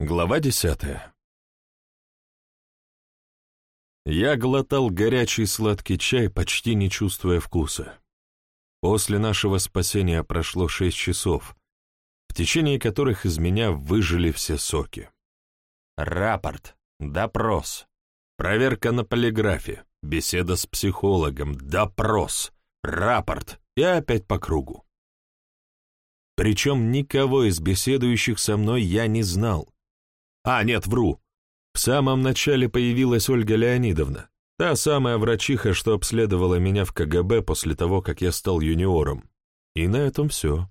Глава десятая. Я глотал горячий сладкий чай, почти не чувствуя вкуса. После нашего спасения прошло шесть часов, в течение которых из меня выжили все соки. Рапорт, допрос, проверка на полиграфе, беседа с психологом, допрос, рапорт и опять по кругу. Причем никого из беседующих со мной я не знал. А, нет, вру. В самом начале появилась Ольга Леонидовна, та самая врачиха, что обследовала меня в КГБ после того, как я стал юниором. И на этом все.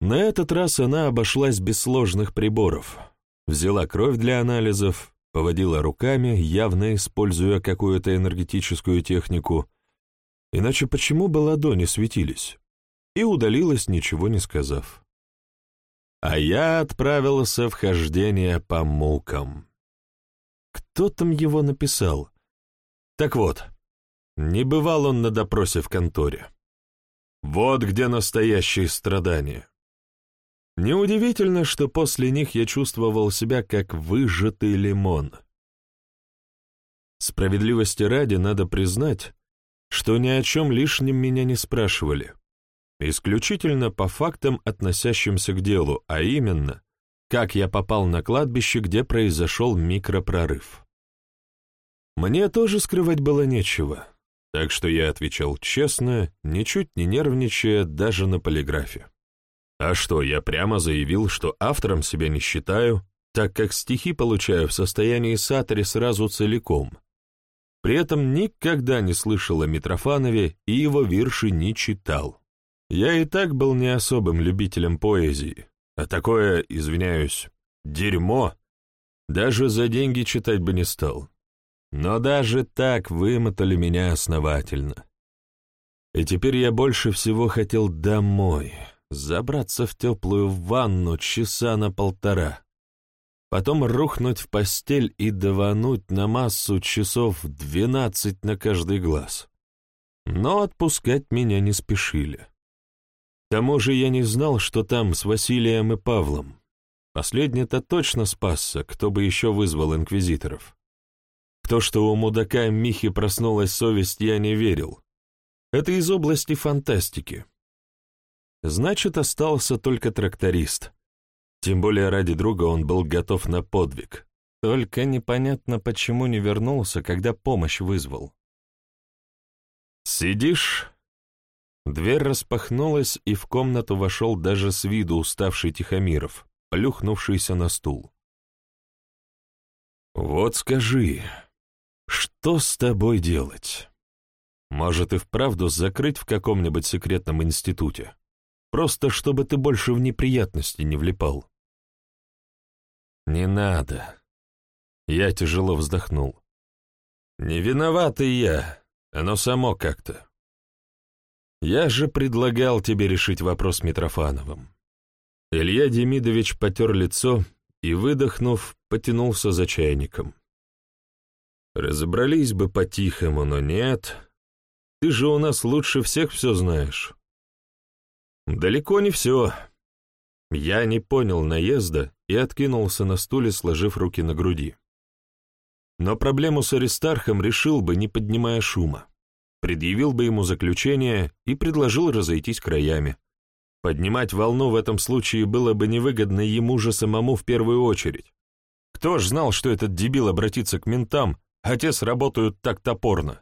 На этот раз она обошлась без сложных приборов. Взяла кровь для анализов, поводила руками, явно используя какую-то энергетическую технику, иначе почему бы ладони светились, и удалилась, ничего не сказав а я отправился в хождение по мукам. Кто там его написал? Так вот, не бывал он на допросе в конторе. Вот где настоящие страдания. Неудивительно, что после них я чувствовал себя как выжатый лимон. Справедливости ради надо признать, что ни о чем лишнем меня не спрашивали исключительно по фактам, относящимся к делу, а именно, как я попал на кладбище, где произошел микропрорыв. Мне тоже скрывать было нечего, так что я отвечал честно, ничуть не нервничая даже на полиграфе. А что, я прямо заявил, что автором себя не считаю, так как стихи получаю в состоянии сатори сразу целиком. При этом никогда не слышал о Митрофанове и его вирши не читал. Я и так был не особым любителем поэзии, а такое, извиняюсь, дерьмо даже за деньги читать бы не стал. Но даже так вымотали меня основательно. И теперь я больше всего хотел домой, забраться в теплую ванну часа на полтора, потом рухнуть в постель и давануть на массу часов двенадцать на каждый глаз. Но отпускать меня не спешили. Тому же я не знал, что там с Василием и Павлом. Последний-то точно спасся, кто бы еще вызвал инквизиторов. В то, что у мудака Михи проснулась совесть, я не верил. Это из области фантастики. Значит, остался только тракторист. Тем более ради друга он был готов на подвиг. Только непонятно, почему не вернулся, когда помощь вызвал. «Сидишь, Дверь распахнулась, и в комнату вошел даже с виду уставший Тихомиров, плюхнувшийся на стул. «Вот скажи, что с тобой делать? Может, и вправду закрыть в каком-нибудь секретном институте? Просто чтобы ты больше в неприятности не влипал?» «Не надо». Я тяжело вздохнул. «Не виноватый я, оно само как-то. Я же предлагал тебе решить вопрос с Митрофановым. Илья Демидович потер лицо и, выдохнув, потянулся за чайником. Разобрались бы по-тихому, но нет. Ты же у нас лучше всех все знаешь. Далеко не все. Я не понял наезда и откинулся на стуле, сложив руки на груди. Но проблему с Аристархом решил бы, не поднимая шума предъявил бы ему заключение и предложил разойтись краями. Поднимать волну в этом случае было бы невыгодно ему же самому в первую очередь. Кто ж знал, что этот дебил обратится к ментам, а те сработают так топорно?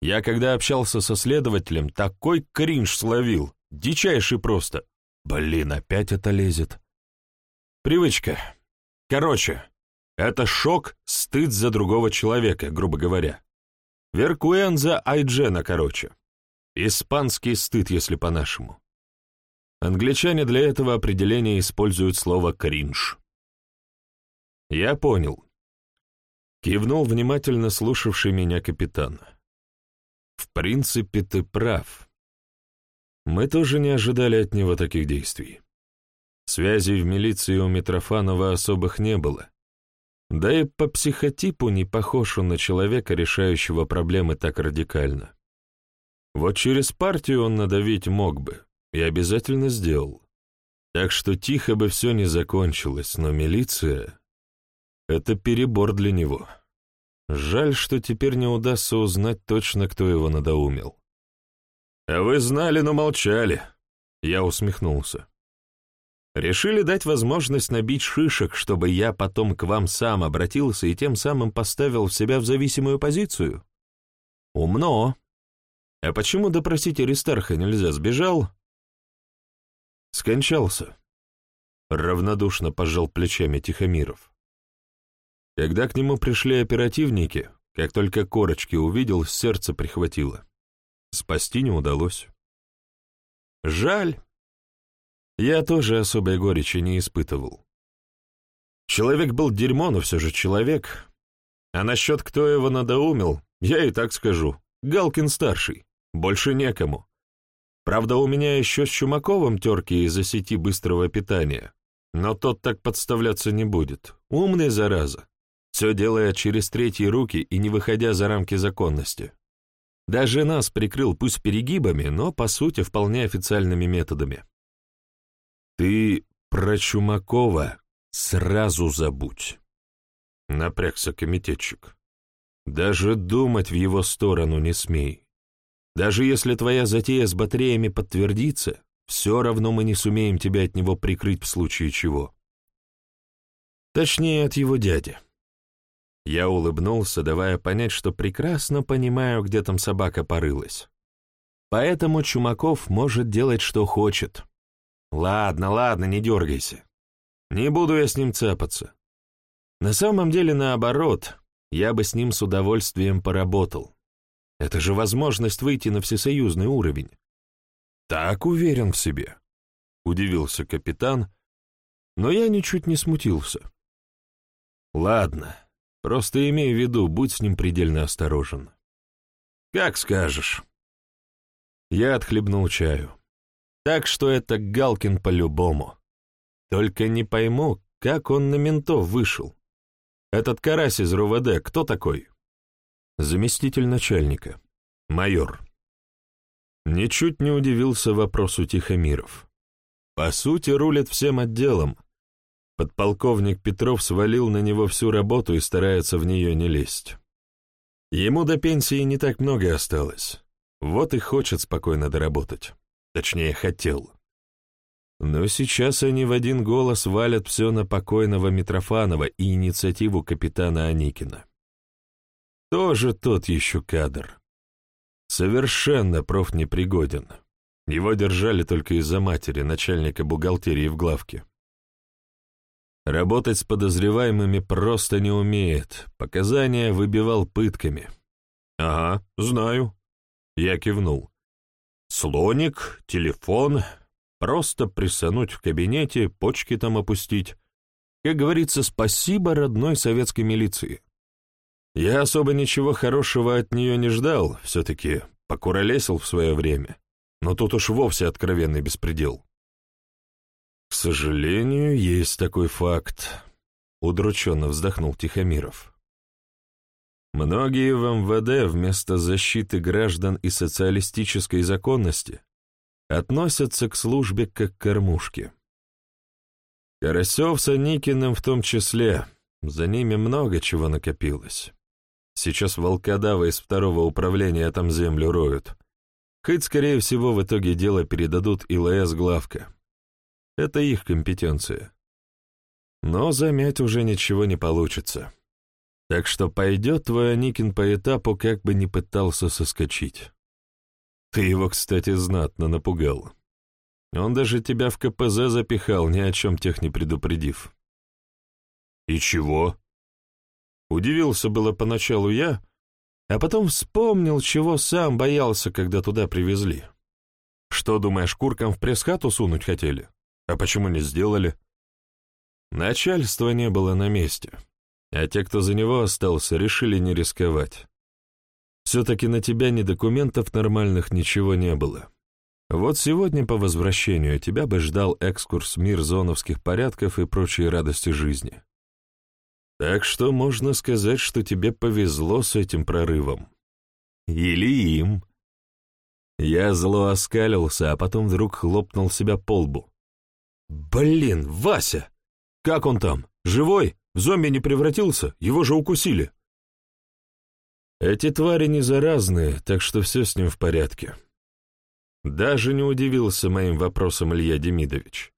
Я, когда общался со следователем, такой кринж словил, дичайший просто. Блин, опять это лезет. Привычка. Короче, это шок, стыд за другого человека, грубо говоря. Веркуэнза Айджена, короче. Испанский стыд, если по-нашему. Англичане для этого определения используют слово «кринж». Я понял. Кивнул внимательно слушавший меня капитан. В принципе, ты прав. Мы тоже не ожидали от него таких действий. Связей в милиции у Митрофанова особых не было. Да и по психотипу не похож он на человека, решающего проблемы так радикально. Вот через партию он надавить мог бы, и обязательно сделал. Так что тихо бы все не закончилось, но милиция — это перебор для него. Жаль, что теперь не удастся узнать точно, кто его надоумил. «А вы знали, но молчали», — я усмехнулся. «Решили дать возможность набить шишек, чтобы я потом к вам сам обратился и тем самым поставил себя в зависимую позицию? Умно. А почему допросить Аристарха нельзя? Сбежал?» «Скончался», — равнодушно пожал плечами Тихомиров. Когда к нему пришли оперативники, как только корочки увидел, сердце прихватило. Спасти не удалось. Жаль. Я тоже особой горечи не испытывал. Человек был дерьмо, но все же человек. А насчет кто его надоумил, я и так скажу. Галкин-старший. Больше некому. Правда, у меня еще с Чумаковым терки из-за сети быстрого питания. Но тот так подставляться не будет. Умный, зараза. Все делая через третьи руки и не выходя за рамки законности. Даже нас прикрыл пусть перегибами, но, по сути, вполне официальными методами. «Ты про Чумакова сразу забудь», — напрягся комитетчик. «Даже думать в его сторону не смей. Даже если твоя затея с батареями подтвердится, все равно мы не сумеем тебя от него прикрыть в случае чего. Точнее, от его дяди». Я улыбнулся, давая понять, что прекрасно понимаю, где там собака порылась. Поэтому Чумаков может делать, что хочет. Ладно, ладно, не дергайся. Не буду я с ним цапаться. На самом деле, наоборот, я бы с ним с удовольствием поработал. Это же возможность выйти на всесоюзный уровень. Так уверен в себе. Удивился капитан, но я ничуть не смутился. Ладно, Просто имей в виду, будь с ним предельно осторожен. Как скажешь. Я отхлебнул чаю. Так что это Галкин по-любому. Только не пойму, как он на ментов вышел. Этот карась из РУВД кто такой? Заместитель начальника. Майор. Ничуть не удивился вопросу Тихомиров. По сути, рулит всем отделом, Подполковник Петров свалил на него всю работу и старается в нее не лезть. Ему до пенсии не так много осталось. Вот и хочет спокойно доработать. Точнее, хотел. Но сейчас они в один голос валят все на покойного Митрофанова и инициативу капитана Аникина. Тоже тот еще кадр. Совершенно профнепригоден. Его держали только из-за матери, начальника бухгалтерии в главке. Работать с подозреваемыми просто не умеет, показания выбивал пытками. «Ага, знаю». Я кивнул. «Слоник, телефон, просто присануть в кабинете, почки там опустить. Как говорится, спасибо родной советской милиции. Я особо ничего хорошего от нее не ждал, все-таки покуролесил в свое время, но тут уж вовсе откровенный беспредел. «К сожалению, есть такой факт», — удрученно вздохнул Тихомиров. «Многие в МВД вместо защиты граждан и социалистической законности относятся к службе как к кормушке. Карасев с Аникиным в том числе, за ними много чего накопилось. Сейчас волкодавы из второго управления там землю роют. Хоть, скорее всего, в итоге дело передадут ИЛС главка. Это их компетенция. Но замять уже ничего не получится. Так что пойдет твой Аникин по этапу, как бы не пытался соскочить. Ты его, кстати, знатно напугал. Он даже тебя в КПЗ запихал, ни о чем тех не предупредив. И чего? Удивился было поначалу я, а потом вспомнил, чего сам боялся, когда туда привезли. Что, думаешь, куркам в пресс-хату сунуть хотели? А почему не сделали? Начальство не было на месте, а те, кто за него остался, решили не рисковать. Все-таки на тебя ни документов нормальных, ничего не было. Вот сегодня по возвращению тебя бы ждал экскурс в мир зоновских порядков и прочие радости жизни. Так что можно сказать, что тебе повезло с этим прорывом. Или им. Я зло оскалился, а потом вдруг хлопнул себя по лбу. «Блин, Вася! Как он там? Живой? В зомби не превратился? Его же укусили!» Эти твари не заразные, так что все с ним в порядке. Даже не удивился моим вопросом Илья Демидович.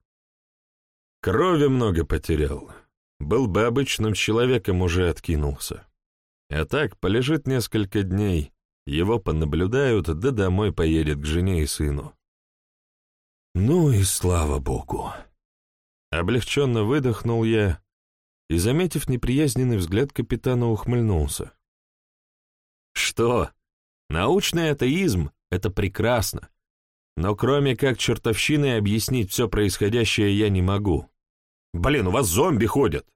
Крови много потерял. Был бы обычным человеком, уже откинулся. А так, полежит несколько дней, его понаблюдают, да домой поедет к жене и сыну. Ну и слава богу. Облегченно выдохнул я и, заметив неприязненный взгляд капитана, ухмыльнулся. Что? Научный атеизм — это прекрасно. Но кроме как чертовщины объяснить все происходящее я не могу. Блин, у вас зомби ходят.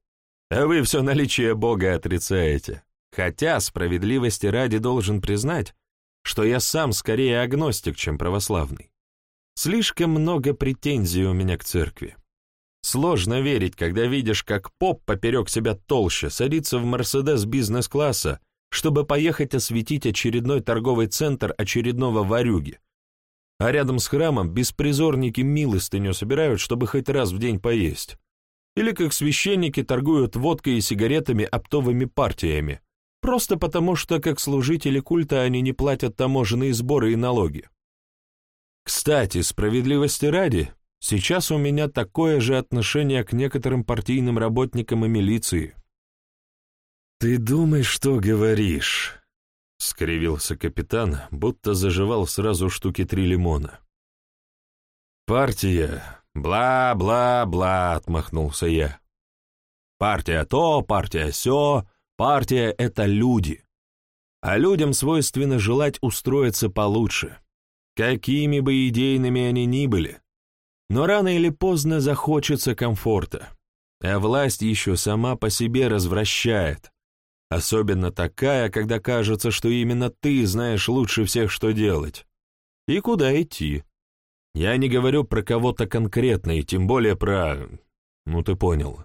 А вы все наличие Бога отрицаете. Хотя, справедливости ради должен признать, что я сам скорее агностик, чем православный. Слишком много претензий у меня к церкви. Сложно верить, когда видишь, как поп поперек себя толще садится в Мерседес бизнес-класса, чтобы поехать осветить очередной торговый центр очередного варюги. А рядом с храмом беспризорники милостыню собирают, чтобы хоть раз в день поесть. Или как священники торгуют водкой и сигаретами оптовыми партиями, просто потому что как служители культа они не платят таможенные сборы и налоги. Кстати, справедливости ради, сейчас у меня такое же отношение к некоторым партийным работникам и милиции. «Ты думай, что говоришь», — скривился капитан, будто заживал сразу штуки три лимона. «Партия, бла-бла-бла», — отмахнулся я. «Партия то, партия сё, партия — это люди. А людям свойственно желать устроиться получше какими бы идейными они ни были. Но рано или поздно захочется комфорта, а власть еще сама по себе развращает, особенно такая, когда кажется, что именно ты знаешь лучше всех, что делать и куда идти. Я не говорю про кого-то конкретно, и тем более про... Ну, ты понял.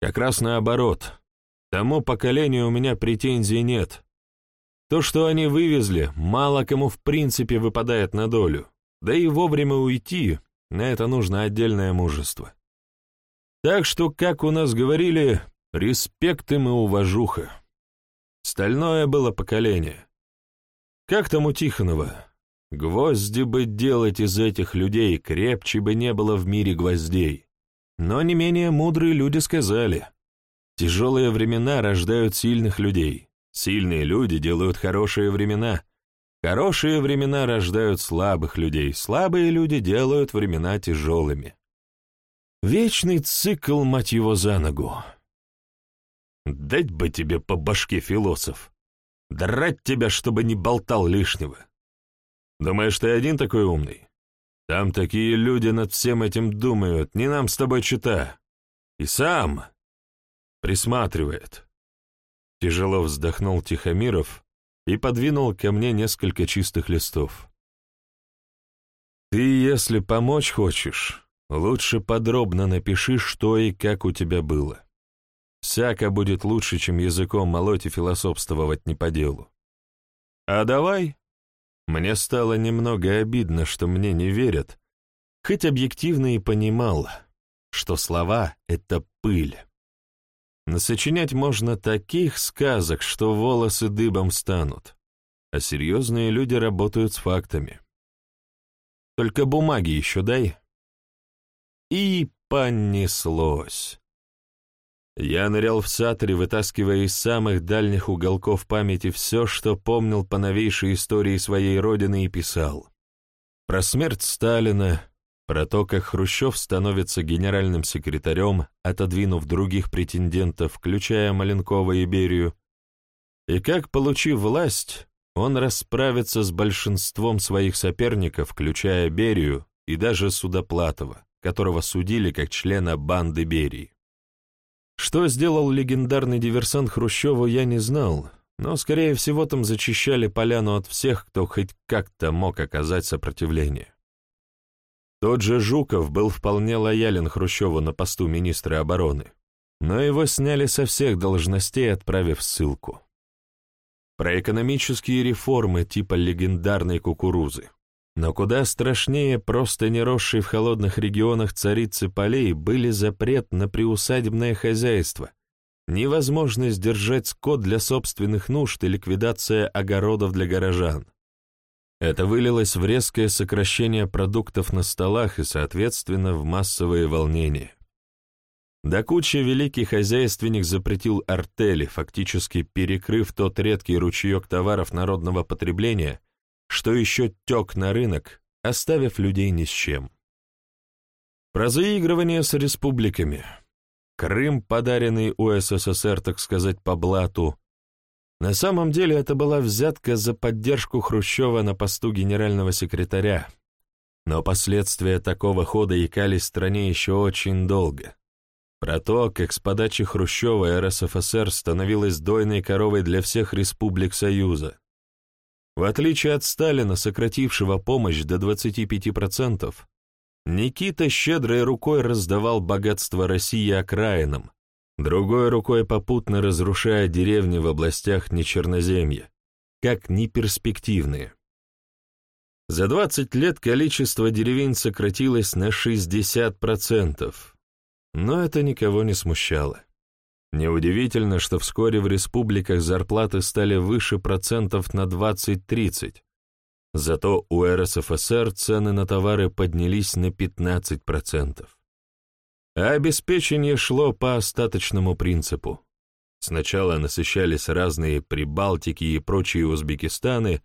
Как раз наоборот. Тому поколению у меня претензий нет. То, что они вывезли, мало кому в принципе выпадает на долю. Да и вовремя уйти, на это нужно отдельное мужество. Так что, как у нас говорили, респект им и уважуха. Стальное было поколение. Как там у Тихонова? Гвозди бы делать из этих людей, крепче бы не было в мире гвоздей. Но не менее мудрые люди сказали, тяжелые времена рождают сильных людей. Сильные люди делают хорошие времена. Хорошие времена рождают слабых людей. Слабые люди делают времена тяжелыми. Вечный цикл, мать его, за ногу. Дать бы тебе по башке, философ. Драть тебя, чтобы не болтал лишнего. Думаешь, ты один такой умный? Там такие люди над всем этим думают, не нам с тобой чита. И сам присматривает. Тяжело вздохнул Тихомиров и подвинул ко мне несколько чистых листов. «Ты, если помочь хочешь, лучше подробно напиши, что и как у тебя было. Всяко будет лучше, чем языком молоть и философствовать не по делу. А давай?» Мне стало немного обидно, что мне не верят, хоть объективно и понимал, что слова — это пыль. Насочинять можно таких сказок, что волосы дыбом станут, а серьезные люди работают с фактами. Только бумаги еще дай. И понеслось. Я нырял в сатре, вытаскивая из самых дальних уголков памяти все, что помнил по новейшей истории своей родины и писал. Про смерть Сталина, про то, как Хрущев становится генеральным секретарем, отодвинув других претендентов, включая Маленкова и Берию, и как, получив власть, он расправится с большинством своих соперников, включая Берию и даже Судоплатова, которого судили как члена банды Берии. Что сделал легендарный диверсант Хрущеву, я не знал, но, скорее всего, там зачищали поляну от всех, кто хоть как-то мог оказать сопротивление. Тот же Жуков был вполне лоялен Хрущеву на посту министра обороны, но его сняли со всех должностей, отправив ссылку. Про экономические реформы типа легендарной кукурузы. Но куда страшнее просто не росшей в холодных регионах царицы полей были запрет на приусадебное хозяйство, невозможность держать скот для собственных нужд и ликвидация огородов для горожан. Это вылилось в резкое сокращение продуктов на столах и, соответственно, в массовые волнения. До кучи великий хозяйственник запретил артели, фактически перекрыв тот редкий ручеек товаров народного потребления, что еще тек на рынок, оставив людей ни с чем. Про заигрывание с республиками. Крым, подаренный УССР, так сказать, по блату. На самом деле это была взятка за поддержку Хрущева на посту генерального секретаря. Но последствия такого хода якались стране еще очень долго. Про то, как с подачи Хрущева РСФСР становилась дойной коровой для всех республик Союза, в отличие от Сталина, сократившего помощь до 25%, Никита щедрой рукой раздавал богатство России окраинам, другой рукой попутно разрушая деревни в областях нечерноземья, как неперспективные. За 20 лет количество деревень сократилось на 60%, но это никого не смущало. Неудивительно, что вскоре в республиках зарплаты стали выше процентов на 20-30, зато у РСФСР цены на товары поднялись на 15%. А обеспечение шло по остаточному принципу. Сначала насыщались разные Прибалтики и прочие Узбекистаны,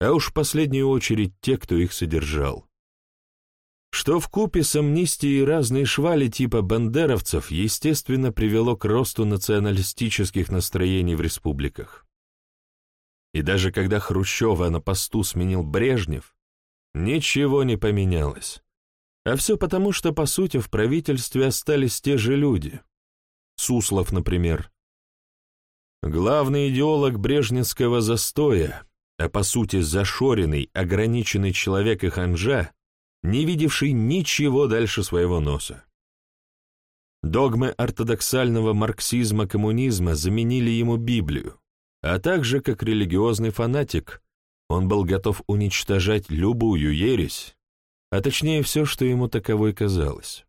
а уж в последнюю очередь те, кто их содержал что в купе с амнистией разные швали типа бандеровцев, естественно, привело к росту националистических настроений в республиках. И даже когда Хрущева на посту сменил Брежнев, ничего не поменялось. А все потому, что, по сути, в правительстве остались те же люди. Суслов, например. Главный идеолог брежневского застоя, а по сути зашоренный, ограниченный человек и ханжа, не видевший ничего дальше своего носа. Догмы ортодоксального марксизма-коммунизма заменили ему Библию, а также как религиозный фанатик он был готов уничтожать любую ересь, а точнее все, что ему таковой казалось.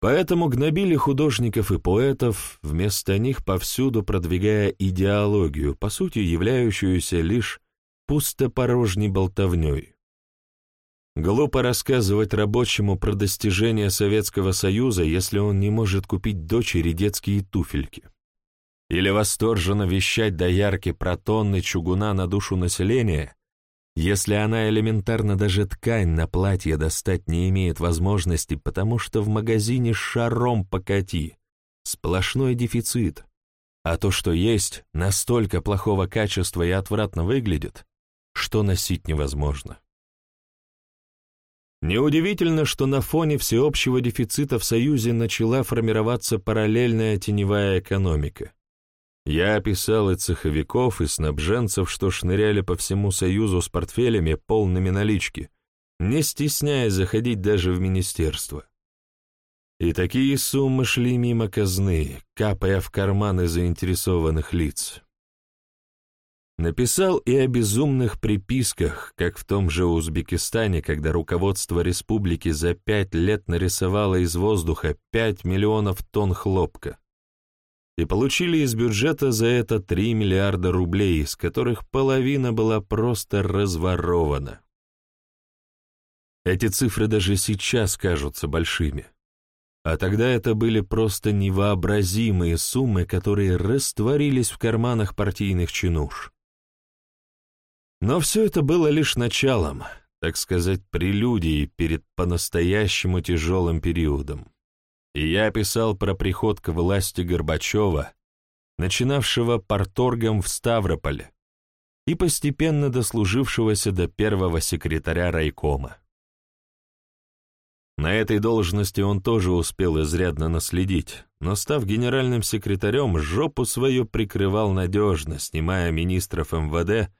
Поэтому гнобили художников и поэтов, вместо них повсюду продвигая идеологию, по сути являющуюся лишь пустопорожней болтовней. Глупо рассказывать рабочему про достижения Советского Союза, если он не может купить дочери детские туфельки. Или восторженно вещать доярке про тонны чугуна на душу населения, если она элементарно даже ткань на платье достать не имеет возможности, потому что в магазине шаром покати, сплошной дефицит, а то, что есть, настолько плохого качества и отвратно выглядит, что носить невозможно. Неудивительно, что на фоне всеобщего дефицита в Союзе начала формироваться параллельная теневая экономика. Я описал и цеховиков, и снабженцев, что шныряли по всему Союзу с портфелями, полными налички, не стесняясь заходить даже в министерство. И такие суммы шли мимо казны, капая в карманы заинтересованных лиц. Написал и о безумных приписках, как в том же Узбекистане, когда руководство республики за пять лет нарисовало из воздуха пять миллионов тонн хлопка. И получили из бюджета за это три миллиарда рублей, из которых половина была просто разворована. Эти цифры даже сейчас кажутся большими. А тогда это были просто невообразимые суммы, которые растворились в карманах партийных чинуш. Но все это было лишь началом, так сказать, прелюдией перед по-настоящему тяжелым периодом. И я писал про приход к власти Горбачева, начинавшего порторгом в Ставрополе и постепенно дослужившегося до первого секретаря райкома. На этой должности он тоже успел изрядно наследить, но, став генеральным секретарем, жопу свою прикрывал надежно, снимая министров МВД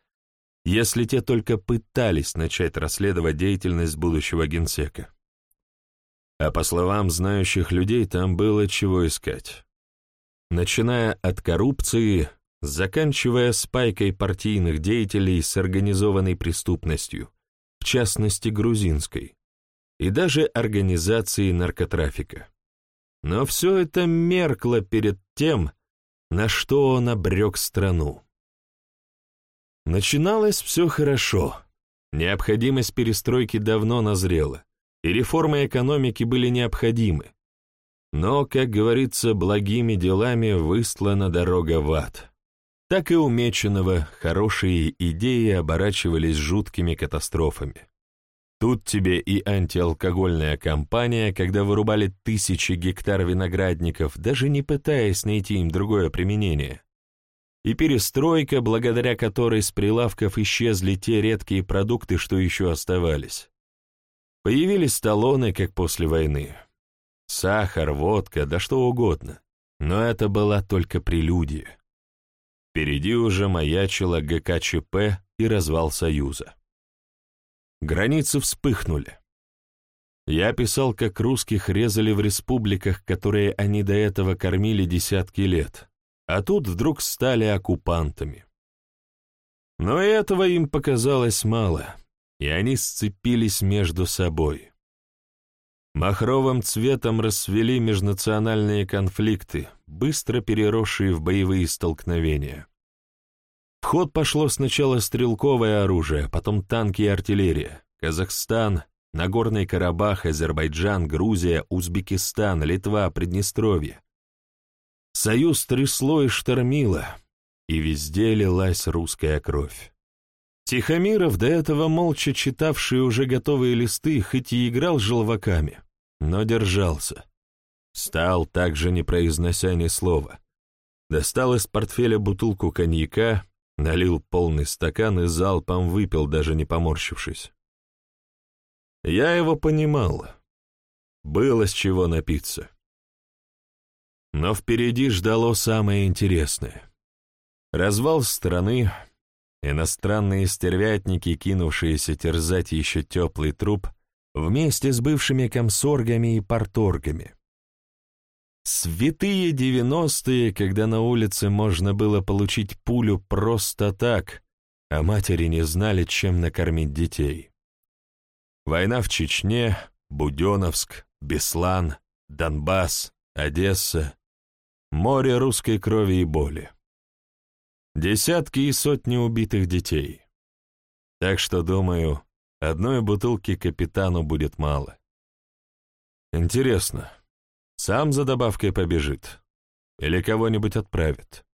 если те только пытались начать расследовать деятельность будущего генсека. А по словам знающих людей, там было чего искать. Начиная от коррупции, заканчивая спайкой партийных деятелей с организованной преступностью, в частности грузинской, и даже организации наркотрафика. Но все это меркло перед тем, на что он обрек страну. Начиналось все хорошо. Необходимость перестройки давно назрела, и реформы экономики были необходимы. Но, как говорится, благими делами выстлана дорога в ад. Так и у Меченого хорошие идеи оборачивались жуткими катастрофами. Тут тебе и антиалкогольная кампания, когда вырубали тысячи гектар виноградников, даже не пытаясь найти им другое применение. И перестройка, благодаря которой с прилавков исчезли те редкие продукты, что еще оставались. Появились талоны, как после войны. Сахар, водка, да что угодно. Но это была только прелюдия. Впереди уже маячила ГКЧП и развал Союза. Границы вспыхнули. Я писал, как русских резали в республиках, которые они до этого кормили десятки лет, а тут вдруг стали оккупантами. Но этого им показалось мало, и они сцепились между собой. Махровым цветом расцвели межнациональные конфликты, быстро переросшие в боевые столкновения. В ход пошло сначала стрелковое оружие, потом танки и артиллерия. Казахстан, Нагорный Карабах, Азербайджан, Грузия, Узбекистан, Литва, Приднестровье. Союз трясло и штормило, и везде лилась русская кровь. Тихомиров, до этого молча читавший уже готовые листы, хоть и играл желваками, но держался. Стал, также не произнося ни слова. Достал из портфеля бутылку коньяка, Налил полный стакан и залпом выпил, даже не поморщившись. Я его понимал. Было с чего напиться. Но впереди ждало самое интересное. Развал страны, иностранные стервятники, кинувшиеся терзать еще теплый труп, вместе с бывшими комсоргами и порторгами. Святые девяностые, когда на улице можно было получить пулю просто так, а матери не знали, чем накормить детей. Война в Чечне, Буденновск, Беслан, Донбасс, Одесса, море русской крови и боли. Десятки и сотни убитых детей. Так что, думаю, одной бутылки капитану будет мало. Интересно, сам за добавкой побежит? Или кого-нибудь отправит?